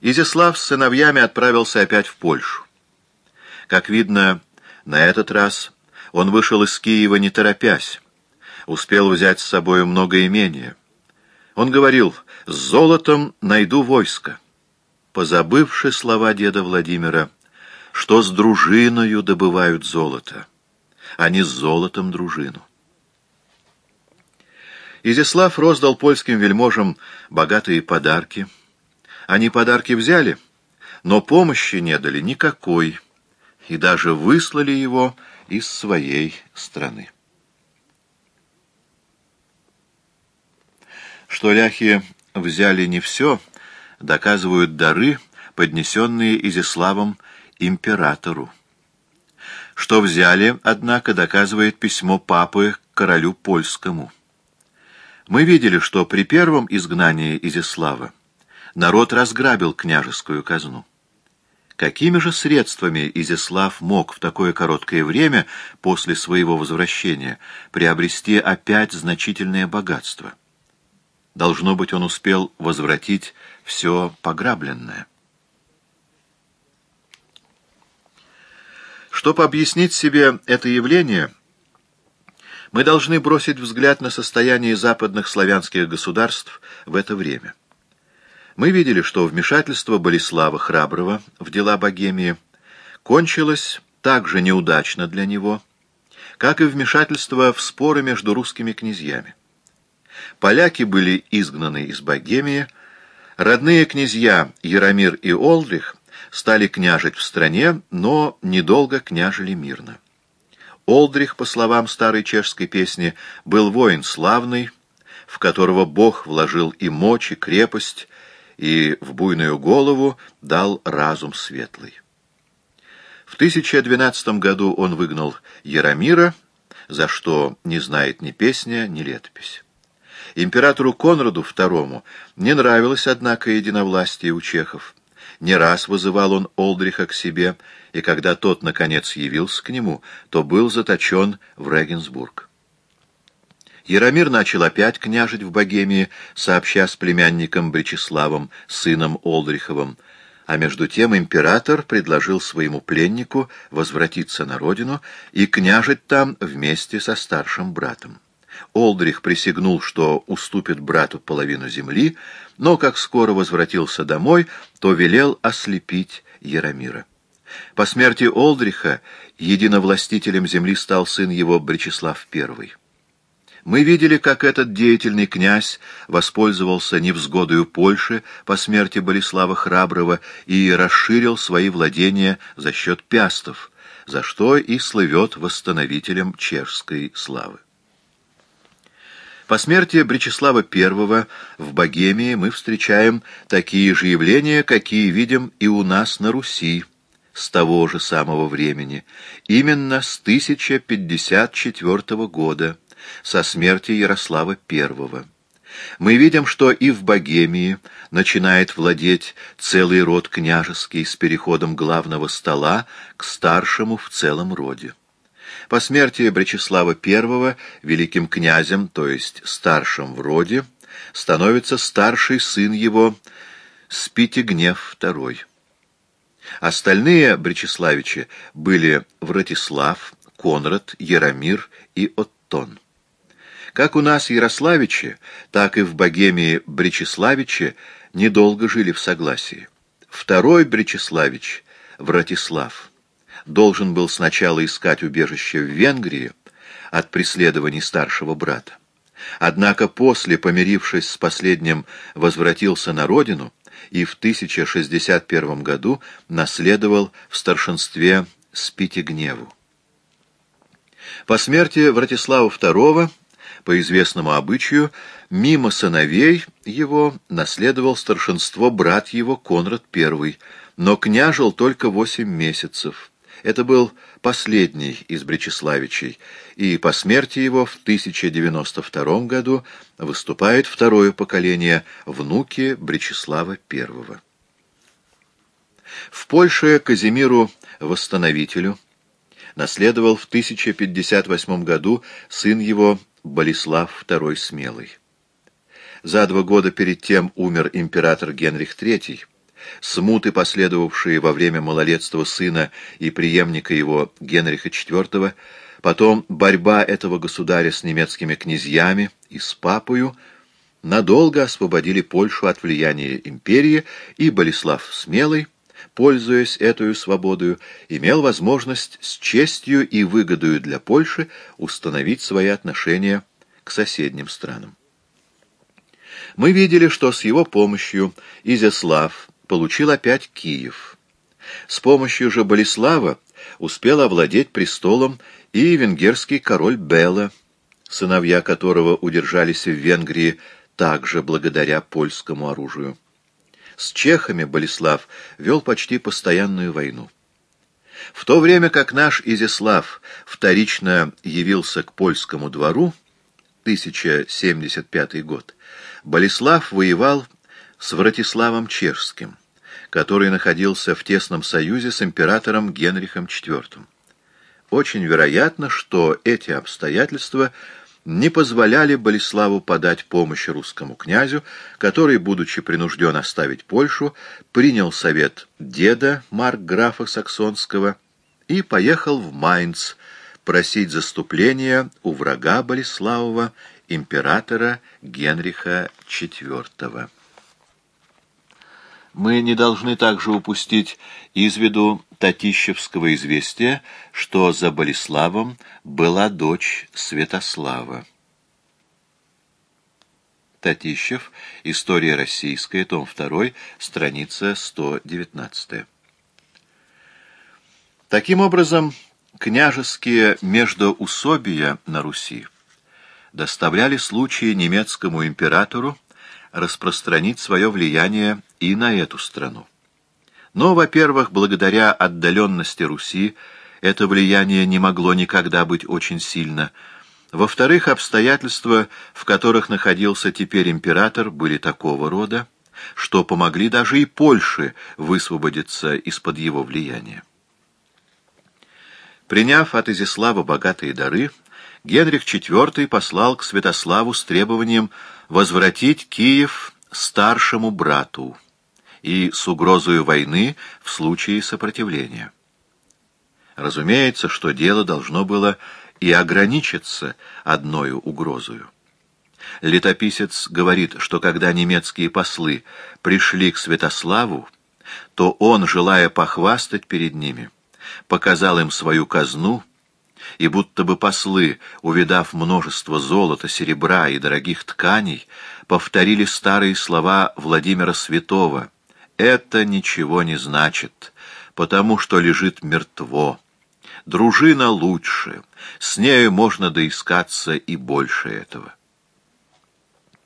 Изяслав с сыновьями отправился опять в Польшу. Как видно, на этот раз он вышел из Киева не торопясь, успел взять с собой много имения. Он говорил, с золотом найду войско, позабывши слова деда Владимира, что с дружиною добывают золото, а не с золотом дружину. Изяслав роздал польским вельможам богатые подарки. Они подарки взяли, но помощи не дали никакой, и даже выслали его из своей страны. Что ляхи взяли не все, доказывают дары, поднесенные Изяславом императору. Что взяли, однако, доказывает письмо папы к королю польскому. Мы видели, что при первом изгнании Изяслава народ разграбил княжескую казну. Какими же средствами Изяслав мог в такое короткое время после своего возвращения приобрести опять значительное богатство? Должно быть, он успел возвратить все пограбленное. Чтобы объяснить себе это явление, мы должны бросить взгляд на состояние западных славянских государств в это время. Мы видели, что вмешательство Болеслава Храброго в дела Богемии кончилось так же неудачно для него, как и вмешательство в споры между русскими князьями. Поляки были изгнаны из Богемии, родные князья Яромир и Олдрих стали княжить в стране, но недолго княжили мирно. Олдрих, по словам старой чешской песни, был воин славный, в которого Бог вложил и мочь, и крепость, и в буйную голову дал разум светлый. В 1012 году он выгнал Яромира, за что не знает ни песня, ни летопись. Императору Конраду II не нравилось, однако, единовластие у чехов. Не раз вызывал он Олдриха к себе, и когда тот, наконец, явился к нему, то был заточен в Регенсбург. Яромир начал опять княжить в Богемии, сообща с племянником Бречеславом, сыном Олдриховым, а между тем император предложил своему пленнику возвратиться на родину и княжить там вместе со старшим братом. Олдрих присягнул, что уступит брату половину земли, но как скоро возвратился домой, то велел ослепить Яромира. По смерти Олдриха единовластителем земли стал сын его Бречеслав I. Мы видели, как этот деятельный князь воспользовался невзгодою Польши по смерти Болеслава Храброго и расширил свои владения за счет пястов, за что и слывет восстановителем чешской славы. По смерти Бречеслава I в Богемии мы встречаем такие же явления, какие видим и у нас на Руси с того же самого времени, именно с 1054 года со смерти Ярослава I. Мы видим, что и в Богемии начинает владеть целый род княжеский с переходом главного стола к старшему в целом роде. По смерти Бречеслава I великим князем, то есть старшим в роде, становится старший сын его Спитигнев II. Остальные Бречеславичи были Вратислав, Конрад, Яромир и Оттон. Как у нас Ярославичи, так и в Богемии Бречеславичи недолго жили в согласии. Второй Бречеславич, Вратислав, должен был сначала искать убежище в Венгрии от преследований старшего брата. Однако после, помирившись с последним, возвратился на родину и в 1061 году наследовал в старшинстве Спитигневу. По смерти Вратислава II по известному обычаю, мимо сыновей его наследовал старшинство брат его Конрад I, но княжил только восемь месяцев. Это был последний из Бречеславичей, и по смерти его в 1092 году выступает второе поколение внуки Бречеслава I. В Польше Казимиру Восстановителю наследовал в 1058 году сын его Болеслав II Смелый. За два года перед тем умер император Генрих III, смуты, последовавшие во время малолетства сына и преемника его Генриха IV, потом борьба этого государя с немецкими князьями и с папою, надолго освободили Польшу от влияния империи, и Болеслав Смелый, пользуясь этой свободою, имел возможность с честью и выгодою для Польши установить свои отношения к соседним странам. Мы видели, что с его помощью Изяслав получил опять Киев. С помощью же Болеслава успел овладеть престолом и венгерский король Бела, сыновья которого удержались в Венгрии также благодаря польскому оружию. С чехами Болеслав вел почти постоянную войну. В то время как наш Изяслав вторично явился к польскому двору, 1075 год, Болеслав воевал с Вратиславом Чешским, который находился в тесном союзе с императором Генрихом IV. Очень вероятно, что эти обстоятельства не позволяли Болеславу подать помощь русскому князю, который, будучи принужден оставить Польшу, принял совет деда Маркграфа Саксонского и поехал в Майнц просить заступления у врага Болеславова, императора Генриха IV. Мы не должны также упустить из виду Татищевского известия, что за Болеславом была дочь Святослава. Татищев. История российская. Том 2. Страница 119. Таким образом, княжеские междоусобия на Руси доставляли случаи немецкому императору распространить свое влияние и на эту страну. Но, во-первых, благодаря отдаленности Руси это влияние не могло никогда быть очень сильно. Во-вторых, обстоятельства, в которых находился теперь император, были такого рода, что помогли даже и Польше высвободиться из-под его влияния. Приняв от Изяслава богатые дары, Генрих IV послал к Святославу с требованием возвратить Киев старшему брату и с угрозой войны в случае сопротивления. Разумеется, что дело должно было и ограничиться одною угрозою. Летописец говорит, что когда немецкие послы пришли к Святославу, то он, желая похвастать перед ними, показал им свою казну, и будто бы послы, увидав множество золота, серебра и дорогих тканей, повторили старые слова Владимира Святого «Это ничего не значит, потому что лежит мертво. Дружина лучше, с нею можно доискаться и больше этого».